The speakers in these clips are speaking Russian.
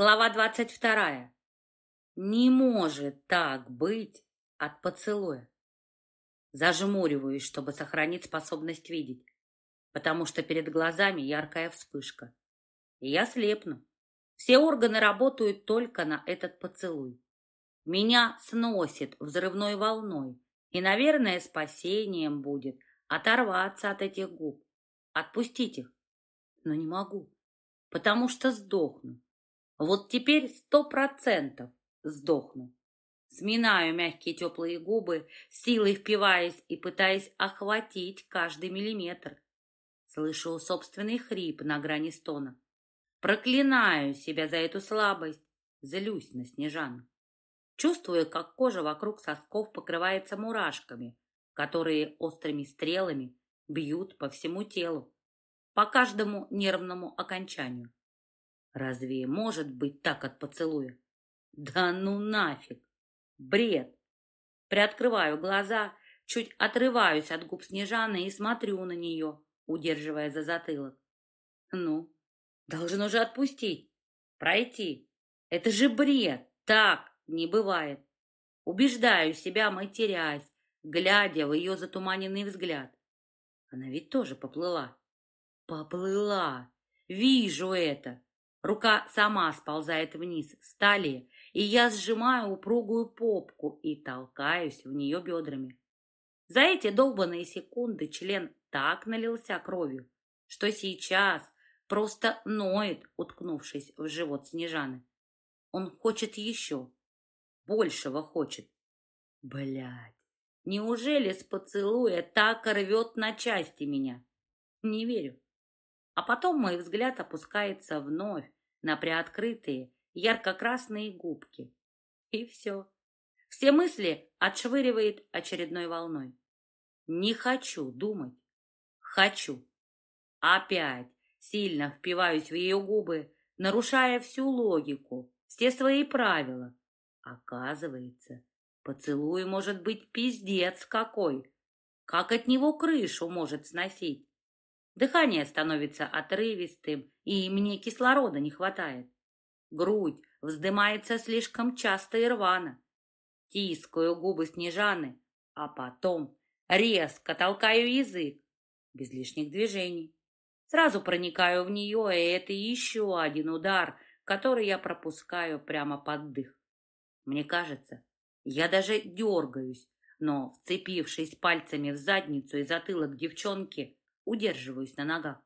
Глава двадцать вторая. Не может так быть от поцелуя. Зажмуриваюсь, чтобы сохранить способность видеть, потому что перед глазами яркая вспышка. И я слепну. Все органы работают только на этот поцелуй. Меня сносит взрывной волной, и, наверное, спасением будет оторваться от этих губ, отпустить их. Но не могу, потому что сдохну. Вот теперь сто процентов сдохну. Сминаю мягкие теплые губы, силой впиваясь и пытаясь охватить каждый миллиметр. Слышу собственный хрип на грани стона. Проклинаю себя за эту слабость, злюсь на Снежану. Чувствую, как кожа вокруг сосков покрывается мурашками, которые острыми стрелами бьют по всему телу, по каждому нервному окончанию. Разве может быть так от поцелуя? Да ну нафиг! Бред! Приоткрываю глаза, чуть отрываюсь от губ Снежаны и смотрю на нее, удерживая за затылок. Ну, должен уже отпустить, пройти. Это же бред! Так не бывает. Убеждаю себя, матерясь, глядя в ее затуманенный взгляд. Она ведь тоже поплыла. Поплыла! Вижу это! Рука сама сползает вниз с талии, и я сжимаю упругую попку и толкаюсь в нее бедрами. За эти долбанные секунды член так налился кровью, что сейчас просто ноет, уткнувшись в живот Снежаны. Он хочет еще, большего хочет. Блядь, неужели с поцелуя так рвет на части меня? Не верю. А потом мой взгляд опускается вновь на приоткрытые ярко-красные губки. И все. Все мысли отшвыривает очередной волной. Не хочу думать. Хочу. Опять сильно впиваюсь в ее губы, нарушая всю логику, все свои правила. Оказывается, поцелуй может быть пиздец какой. Как от него крышу может сносить? Дыхание становится отрывистым, и мне кислорода не хватает. Грудь вздымается слишком часто и рвано. Тискаю губы Снежаны, а потом резко толкаю язык, без лишних движений. Сразу проникаю в нее, и это еще один удар, который я пропускаю прямо под дых. Мне кажется, я даже дергаюсь, но, вцепившись пальцами в задницу и затылок девчонки, удерживаюсь на ногах.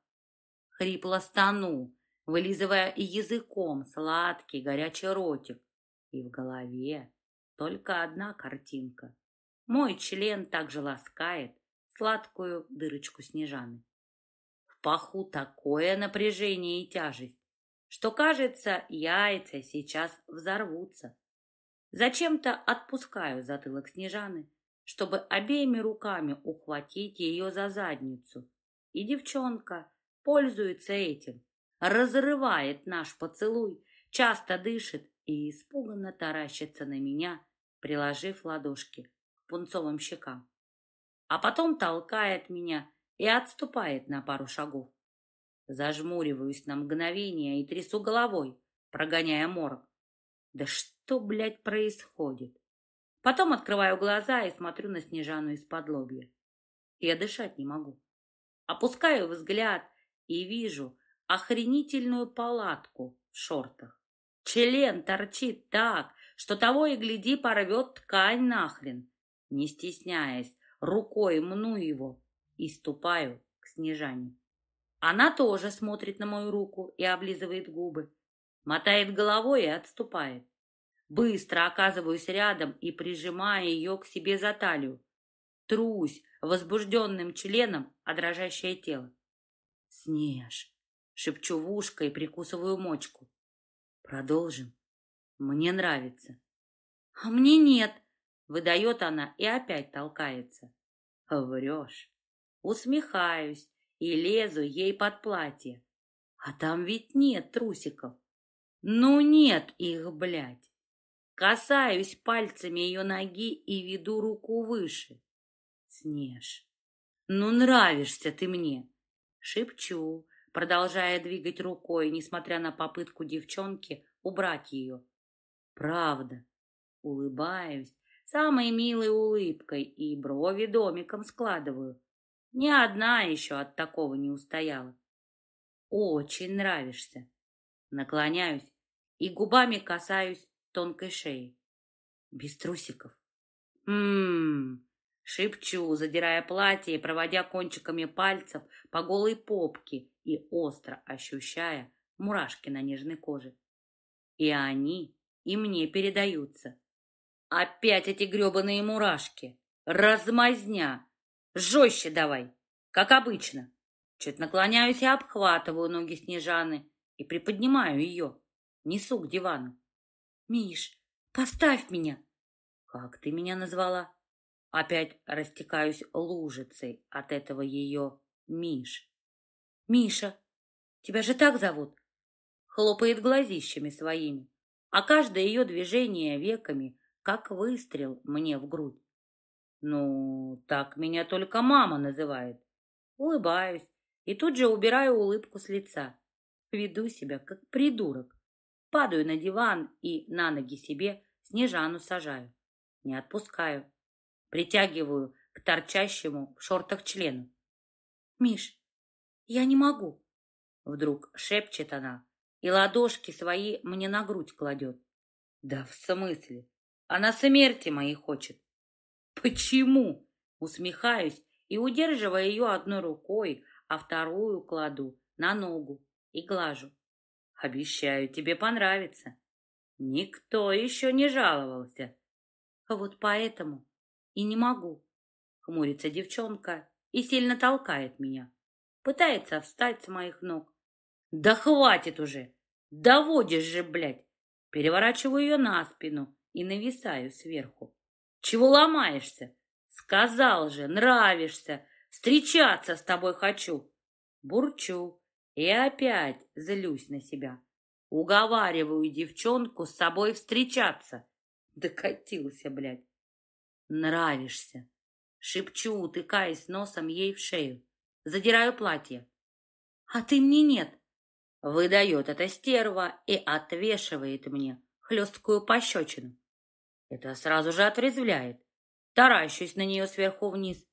Хрипло стану, вылизывая языком сладкий горячий ротик. И в голове только одна картинка. Мой член также ласкает сладкую дырочку Снежаны. В паху такое напряжение и тяжесть, что, кажется, яйца сейчас взорвутся. Зачем-то отпускаю затылок Снежаны, чтобы обеими руками ухватить ее за задницу и девчонка пользуется этим, разрывает наш поцелуй, часто дышит и испуганно таращится на меня, приложив ладошки к пунцовым щекам. А потом толкает меня и отступает на пару шагов. Зажмуриваюсь на мгновение и трясу головой, прогоняя морок. Да что, блядь, происходит? Потом открываю глаза и смотрю на Снежану из-под лобья. Я дышать не могу. Опускаю взгляд и вижу охренительную палатку в шортах. Член торчит так, что того и гляди порвет ткань нахрен. Не стесняясь, рукой мну его и ступаю к Снежане. Она тоже смотрит на мою руку и облизывает губы, мотает головой и отступает. Быстро оказываюсь рядом и прижимаю ее к себе за талию. Трусь возбужденным членом, а тело. «Снеж!» — шепчу в ушко и прикусываю мочку. «Продолжим. Мне нравится». «А мне нет!» — выдает она и опять толкается. «Врешь!» Усмехаюсь и лезу ей под платье. А там ведь нет трусиков. Ну нет их, блядь. Касаюсь пальцами ее ноги и веду руку выше. Снеж, ну нравишься ты мне, шепчу, продолжая двигать рукой, несмотря на попытку девчонки убрать ее. Правда. Улыбаюсь, самой милой улыбкой и брови домиком складываю. Ни одна еще от такого не устояла. Очень нравишься. Наклоняюсь и губами касаюсь тонкой шеи. Без трусиков. Ммм, шепчу, задирая платье и проводя кончиками пальцев по голой попке и остро ощущая мурашки на нежной коже. И они и мне передаются. Опять эти гребаные мурашки. Размазня. Жестче давай, как обычно. Чуть наклоняюсь и обхватываю ноги Снежаны и приподнимаю ее. Несу к дивану. «Миш, поставь меня!» «Как ты меня назвала?» Опять растекаюсь лужицей от этого ее Миш. «Миша, тебя же так зовут?» Хлопает глазищами своими, а каждое ее движение веками, как выстрел мне в грудь. Ну, так меня только мама называет. Улыбаюсь и тут же убираю улыбку с лица. Веду себя, как придурок. Падаю на диван и на ноги себе Снежану сажаю. Не отпускаю. Притягиваю к торчащему в шортах члену. «Миш, я не могу!» Вдруг шепчет она и ладошки свои мне на грудь кладет. «Да в смысле? Она смерти моей хочет!» «Почему?» Усмехаюсь и, удерживая ее одной рукой, а вторую кладу на ногу и глажу. Обещаю, тебе понравится. Никто еще не жаловался. Вот поэтому и не могу. Хмурится девчонка и сильно толкает меня. Пытается встать с моих ног. Да хватит уже! Доводишь же, блядь! Переворачиваю ее на спину и нависаю сверху. Чего ломаешься? Сказал же, нравишься. Встречаться с тобой хочу. Бурчу и опять злюсь на себя. Уговариваю девчонку с собой встречаться. Докатился, блядь. Нравишься. Шепчу, утыкаясь носом ей в шею. Задираю платье. А ты мне нет. Выдает эта стерва и отвешивает мне хлесткую пощечину. Это сразу же отрезвляет. Таращусь на нее сверху вниз.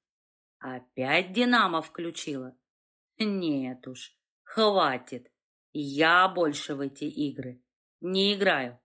Опять Динамо включила. Нет уж, хватит. Я больше в эти игры не играю.